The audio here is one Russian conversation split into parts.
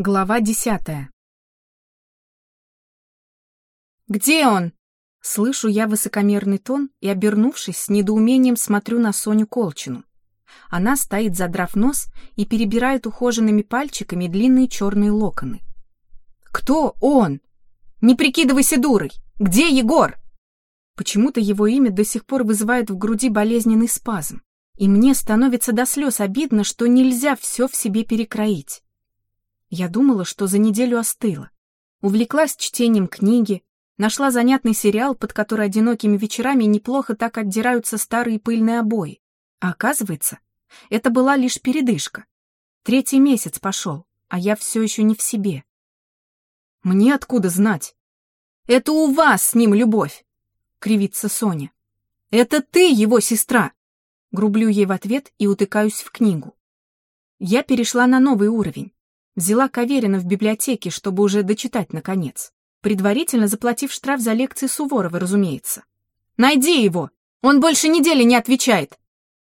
Глава десятая. «Где он?» Слышу я высокомерный тон и, обернувшись, с недоумением смотрю на Соню Колчину. Она стоит, задрав нос, и перебирает ухоженными пальчиками длинные черные локоны. «Кто он? Не прикидывайся дурой! Где Егор?» Почему-то его имя до сих пор вызывает в груди болезненный спазм, и мне становится до слез обидно, что нельзя все в себе перекроить. Я думала, что за неделю остыла. Увлеклась чтением книги, нашла занятный сериал, под который одинокими вечерами неплохо так отдираются старые пыльные обои. А оказывается, это была лишь передышка. Третий месяц пошел, а я все еще не в себе. Мне откуда знать? Это у вас с ним любовь, кривится Соня. Это ты его сестра. Грублю ей в ответ и утыкаюсь в книгу. Я перешла на новый уровень. Взяла Каверина в библиотеке, чтобы уже дочитать наконец. Предварительно заплатив штраф за лекции Суворова, разумеется. «Найди его! Он больше недели не отвечает!»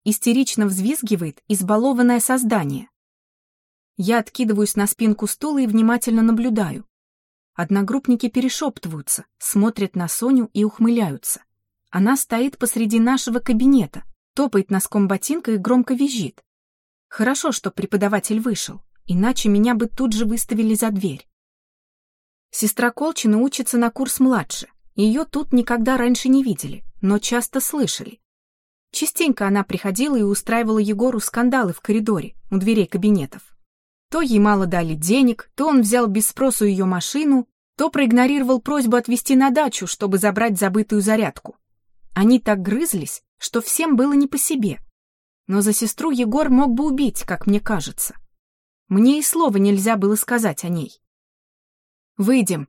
Истерично взвизгивает избалованное создание. Я откидываюсь на спинку стула и внимательно наблюдаю. Одногруппники перешептываются, смотрят на Соню и ухмыляются. Она стоит посреди нашего кабинета, топает носком ботинка и громко визжит. Хорошо, что преподаватель вышел иначе меня бы тут же выставили за дверь. Сестра Колчина учится на курс младше. Ее тут никогда раньше не видели, но часто слышали. Частенько она приходила и устраивала Егору скандалы в коридоре, у дверей кабинетов. То ей мало дали денег, то он взял без спросу ее машину, то проигнорировал просьбу отвезти на дачу, чтобы забрать забытую зарядку. Они так грызлись, что всем было не по себе. Но за сестру Егор мог бы убить, как мне кажется. Мне и слова нельзя было сказать о ней. «Выйдем».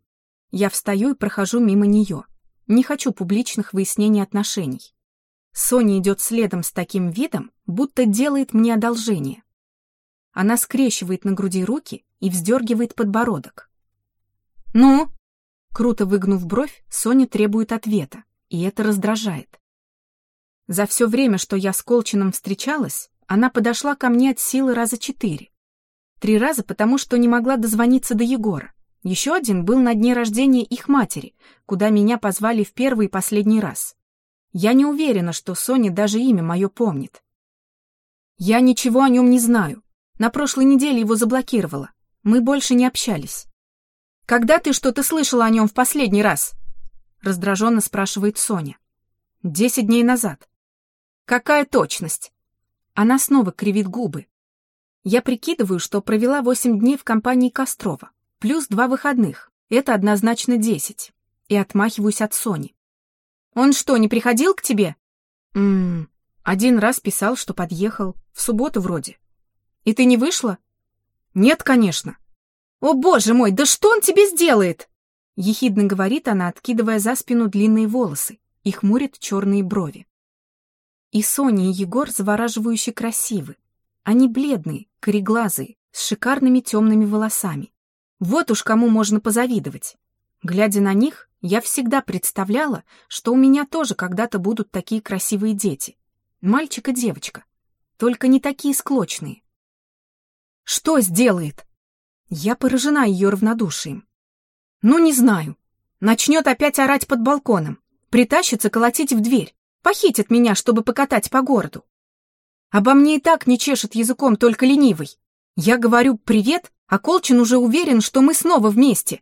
Я встаю и прохожу мимо нее. Не хочу публичных выяснений отношений. Соня идет следом с таким видом, будто делает мне одолжение. Она скрещивает на груди руки и вздергивает подбородок. «Ну?» Круто выгнув бровь, Соня требует ответа, и это раздражает. За все время, что я с Колчином встречалась, она подошла ко мне от силы раза четыре. Три раза потому, что не могла дозвониться до Егора. Еще один был на дне рождения их матери, куда меня позвали в первый и последний раз. Я не уверена, что Соня даже имя мое помнит. Я ничего о нем не знаю. На прошлой неделе его заблокировала. Мы больше не общались. «Когда ты что-то слышала о нем в последний раз?» Раздраженно спрашивает Соня. «Десять дней назад». «Какая точность?» Она снова кривит губы, я прикидываю, что провела 8 дней в компании Кострова, плюс два выходных. Это однозначно 10. И отмахиваюсь от Сони. «Он что, не приходил к тебе?» «Ммм, один раз писал, что подъехал. В субботу вроде. И ты не вышла?» «Нет, конечно». «О, боже мой, да что он тебе сделает?» Ехидно говорит она, откидывая за спину длинные волосы и хмурит черные брови. И Соня, и Егор завораживающе красивы, они бледные, кореглазые, с шикарными темными волосами. Вот уж кому можно позавидовать. Глядя на них, я всегда представляла, что у меня тоже когда-то будут такие красивые дети. Мальчик и девочка. Только не такие склочные. Что сделает? Я поражена ее равнодушием. Ну, не знаю. Начнет опять орать под балконом. Притащится колотить в дверь. Похитит меня, чтобы покатать по городу. Обо мне и так не чешет языком только ленивый. Я говорю «привет», а Колчин уже уверен, что мы снова вместе.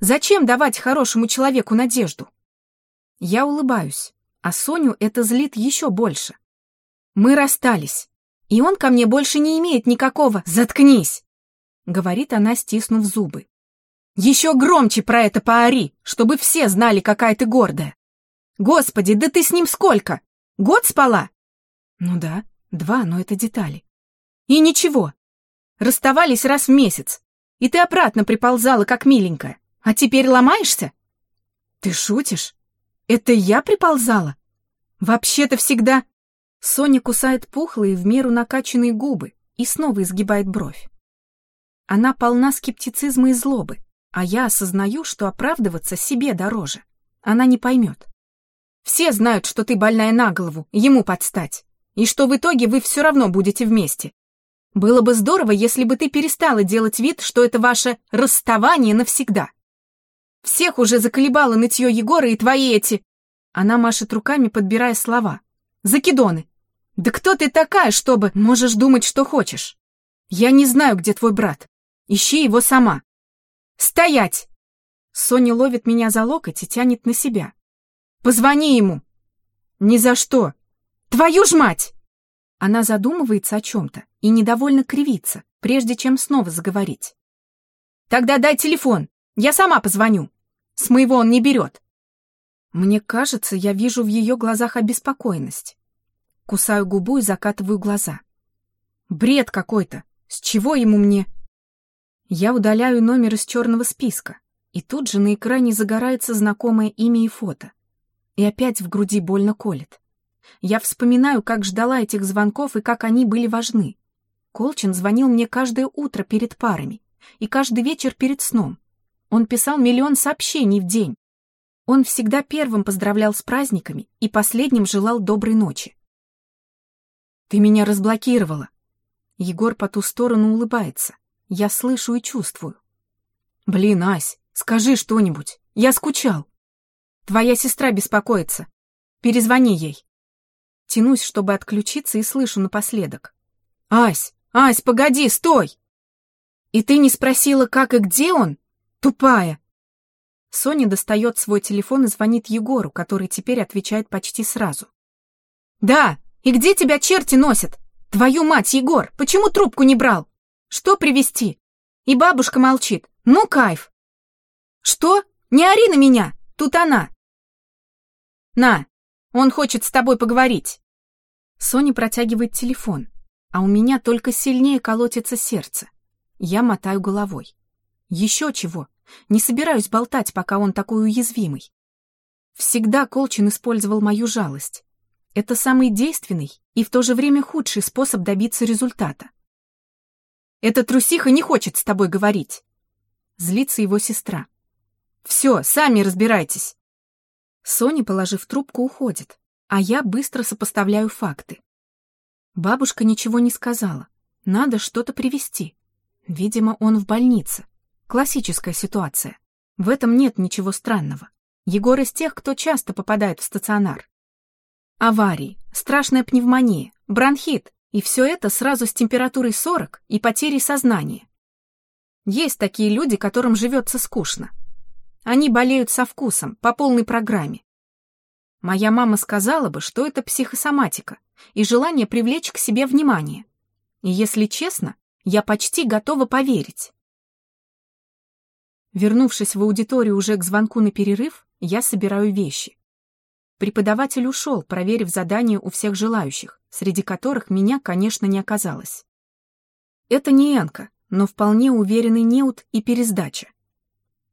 Зачем давать хорошему человеку надежду? Я улыбаюсь, а Соню это злит еще больше. Мы расстались, и он ко мне больше не имеет никакого «заткнись», — говорит она, стиснув зубы. Еще громче про это поори, чтобы все знали, какая ты гордая. Господи, да ты с ним сколько? Год спала? Ну да, Два, но это детали. И ничего. Расставались раз в месяц. И ты обратно приползала, как миленькая. А теперь ломаешься? Ты шутишь? Это я приползала? Вообще-то всегда... Соня кусает пухлые в меру накачанные губы и снова изгибает бровь. Она полна скептицизма и злобы, а я осознаю, что оправдываться себе дороже. Она не поймет. Все знают, что ты больная на голову, ему подстать и что в итоге вы все равно будете вместе. Было бы здорово, если бы ты перестала делать вид, что это ваше расставание навсегда. Всех уже заколебало нытье Егора и твои эти...» Она машет руками, подбирая слова. «Закидоны! Да кто ты такая, чтобы... Можешь думать, что хочешь. Я не знаю, где твой брат. Ищи его сама. Стоять!» Соня ловит меня за локоть и тянет на себя. «Позвони ему!» «Ни за что! Твою ж мать!» Она задумывается о чем-то и недовольно кривится, прежде чем снова заговорить. «Тогда дай телефон, я сама позвоню. С моего он не берет». Мне кажется, я вижу в ее глазах обеспокоенность. Кусаю губу и закатываю глаза. Бред какой-то. С чего ему мне? Я удаляю номер из черного списка, и тут же на экране загорается знакомое имя и фото. И опять в груди больно колет. Я вспоминаю, как ждала этих звонков и как они были важны. Колчин звонил мне каждое утро перед парами и каждый вечер перед сном. Он писал миллион сообщений в день. Он всегда первым поздравлял с праздниками и последним желал доброй ночи. «Ты меня разблокировала». Егор по ту сторону улыбается. Я слышу и чувствую. «Блин, Ась, скажи что-нибудь. Я скучал. Твоя сестра беспокоится. Перезвони ей». Тянусь, чтобы отключиться, и слышу напоследок. «Ась! Ась, погоди, стой!» «И ты не спросила, как и где он? Тупая!» Соня достает свой телефон и звонит Егору, который теперь отвечает почти сразу. «Да, и где тебя черти носят? Твою мать, Егор, почему трубку не брал? Что привезти?» И бабушка молчит. «Ну, кайф!» «Что? Не ори на меня! Тут она!» «На, он хочет с тобой поговорить». Соня протягивает телефон, а у меня только сильнее колотится сердце. Я мотаю головой. Еще чего. Не собираюсь болтать, пока он такой уязвимый. Всегда Колчин использовал мою жалость. Это самый действенный и в то же время худший способ добиться результата. «Эта трусиха не хочет с тобой говорить!» Злится его сестра. «Все, сами разбирайтесь!» Соня, положив трубку, уходит, а я быстро сопоставляю факты. Бабушка ничего не сказала. Надо что-то привезти. Видимо, он в больнице. Классическая ситуация. В этом нет ничего странного. Егор из тех, кто часто попадает в стационар. Аварии, страшная пневмония, бронхит, и все это сразу с температурой 40 и потерей сознания. Есть такие люди, которым живется скучно. Они болеют со вкусом, по полной программе. Моя мама сказала бы, что это психосоматика и желание привлечь к себе внимание. И если честно, я почти готова поверить. Вернувшись в аудиторию уже к звонку на перерыв, я собираю вещи. Преподаватель ушел, проверив задание у всех желающих, среди которых меня, конечно, не оказалось. Это не Энка, но вполне уверенный неуд и пересдача.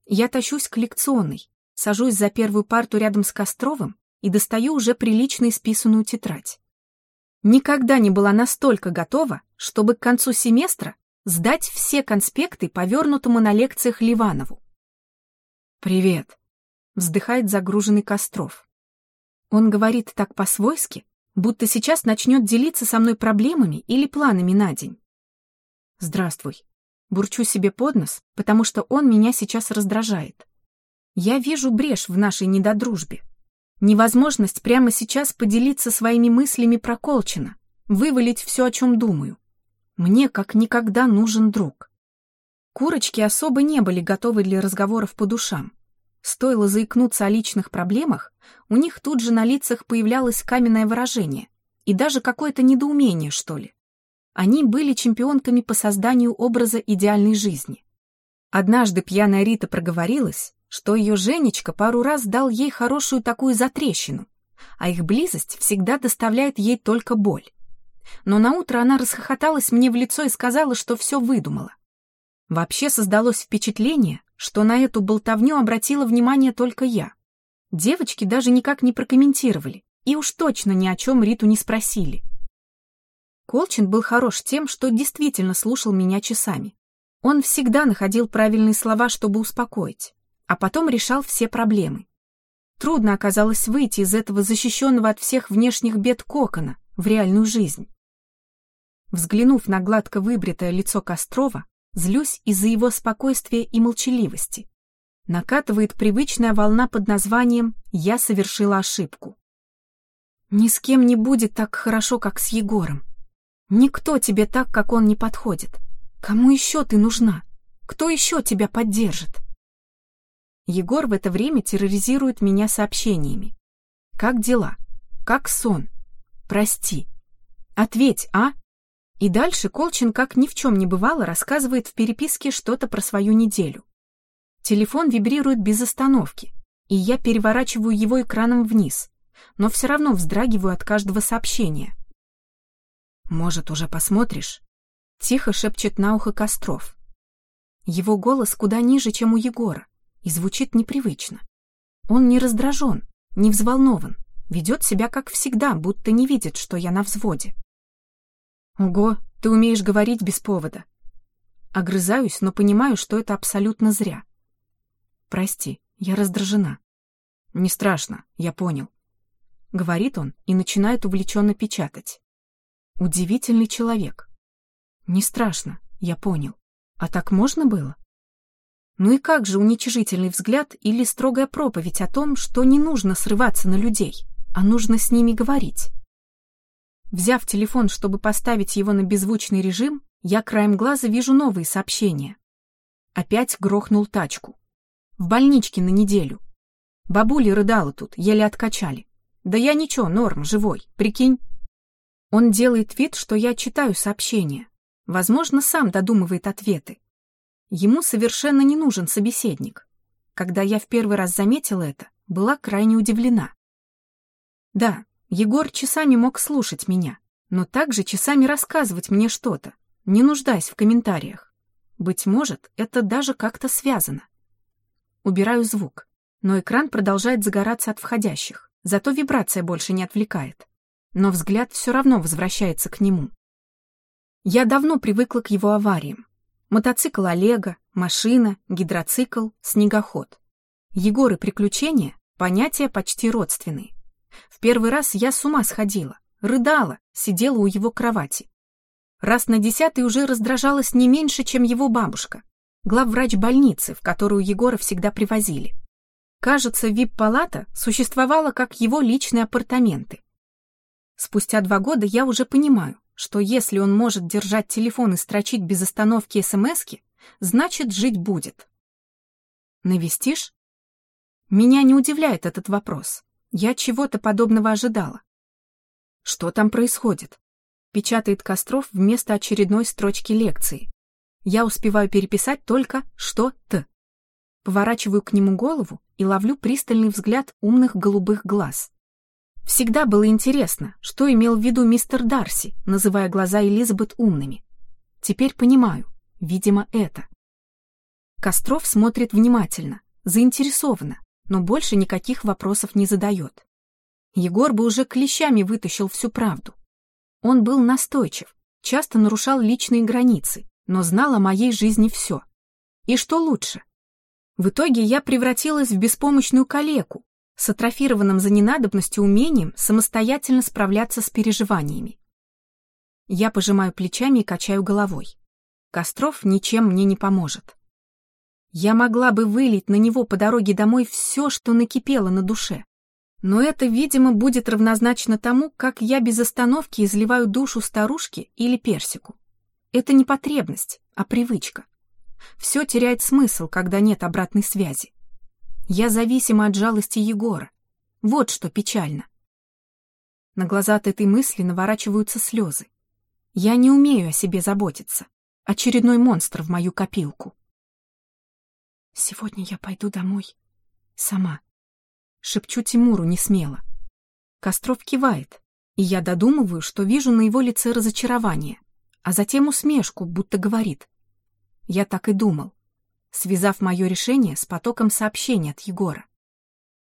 Я тащусь к лекционной, сажусь за первую парту рядом с Костровым и достаю уже прилично исписанную тетрадь. Никогда не была настолько готова, чтобы к концу семестра сдать все конспекты повернутому на лекциях Ливанову. «Привет», — вздыхает загруженный Костров. Он говорит так по-свойски, будто сейчас начнет делиться со мной проблемами или планами на день. «Здравствуй», Бурчу себе под нос, потому что он меня сейчас раздражает. Я вижу брешь в нашей недодружбе. Невозможность прямо сейчас поделиться своими мыслями про Колчина, вывалить все, о чем думаю. Мне как никогда нужен друг. Курочки особо не были готовы для разговоров по душам. Стоило заикнуться о личных проблемах, у них тут же на лицах появлялось каменное выражение и даже какое-то недоумение, что ли. Они были чемпионками по созданию образа идеальной жизни. Однажды пьяная Рита проговорилась, что ее Женечка пару раз дал ей хорошую такую затрещину, а их близость всегда доставляет ей только боль. Но наутро она расхохоталась мне в лицо и сказала, что все выдумала. Вообще создалось впечатление, что на эту болтовню обратила внимание только я. Девочки даже никак не прокомментировали и уж точно ни о чем Риту не спросили. Колчин был хорош тем, что действительно слушал меня часами. Он всегда находил правильные слова, чтобы успокоить, а потом решал все проблемы. Трудно оказалось выйти из этого защищенного от всех внешних бед кокона в реальную жизнь. Взглянув на гладко выбритое лицо Кострова, злюсь из-за его спокойствия и молчаливости. Накатывает привычная волна под названием «Я совершила ошибку». Ни с кем не будет так хорошо, как с Егором. Никто тебе так, как он, не подходит. Кому еще ты нужна? Кто еще тебя поддержит? Егор в это время терроризирует меня сообщениями. Как дела? Как сон? Прости. Ответь, а? И дальше Колчин, как ни в чем не бывало, рассказывает в переписке что-то про свою неделю. Телефон вибрирует без остановки, и я переворачиваю его экраном вниз, но все равно вздрагиваю от каждого сообщения. «Может, уже посмотришь?» — тихо шепчет на ухо Костров. Его голос куда ниже, чем у Егора, и звучит непривычно. Он не раздражен, не взволнован, ведет себя как всегда, будто не видит, что я на взводе. «Ого, ты умеешь говорить без повода». Огрызаюсь, но понимаю, что это абсолютно зря. «Прости, я раздражена». «Не страшно, я понял», — говорит он и начинает увлеченно печатать. Удивительный человек. Не страшно, я понял. А так можно было? Ну и как же уничижительный взгляд или строгая проповедь о том, что не нужно срываться на людей, а нужно с ними говорить? Взяв телефон, чтобы поставить его на беззвучный режим, я краем глаза вижу новые сообщения. Опять грохнул тачку. В больничке на неделю. Бабуля рыдала тут, еле откачали. Да я ничего, норм, живой, прикинь. Он делает вид, что я читаю сообщения. Возможно, сам додумывает ответы. Ему совершенно не нужен собеседник. Когда я в первый раз заметила это, была крайне удивлена. Да, Егор часами мог слушать меня, но также часами рассказывать мне что-то, не нуждаясь в комментариях. Быть может, это даже как-то связано. Убираю звук, но экран продолжает загораться от входящих, зато вибрация больше не отвлекает но взгляд все равно возвращается к нему. Я давно привыкла к его авариям. Мотоцикл Олега, машина, гидроцикл, снегоход. Егор и приключения — понятия почти родственные. В первый раз я с ума сходила, рыдала, сидела у его кровати. Раз на десятый уже раздражалась не меньше, чем его бабушка, главврач больницы, в которую Егора всегда привозили. Кажется, вип-палата существовала как его личные апартаменты. Спустя два года я уже понимаю, что если он может держать телефон и строчить без остановки СМСки, значит, жить будет. Навестишь? Меня не удивляет этот вопрос. Я чего-то подобного ожидала. Что там происходит? Печатает Костров вместо очередной строчки лекции. Я успеваю переписать только «что-то». Поворачиваю к нему голову и ловлю пристальный взгляд умных голубых глаз. Всегда было интересно, что имел в виду мистер Дарси, называя глаза Элизабет умными. Теперь понимаю, видимо, это. Костров смотрит внимательно, заинтересованно, но больше никаких вопросов не задает. Егор бы уже клещами вытащил всю правду. Он был настойчив, часто нарушал личные границы, но знал о моей жизни все. И что лучше? В итоге я превратилась в беспомощную калеку, с атрофированным за ненадобностью умением самостоятельно справляться с переживаниями. Я пожимаю плечами и качаю головой. Костров ничем мне не поможет. Я могла бы вылить на него по дороге домой все, что накипело на душе. Но это, видимо, будет равнозначно тому, как я без остановки изливаю душу старушке или персику. Это не потребность, а привычка. Все теряет смысл, когда нет обратной связи. Я зависима от жалости Егора. Вот что печально. На глаза от этой мысли наворачиваются слезы. Я не умею о себе заботиться. Очередной монстр в мою копилку. Сегодня я пойду домой. Сама. Шепчу Тимуру не смело. Костров кивает, и я додумываю, что вижу на его лице разочарование, а затем усмешку, будто говорит. Я так и думал связав мое решение с потоком сообщений от Егора.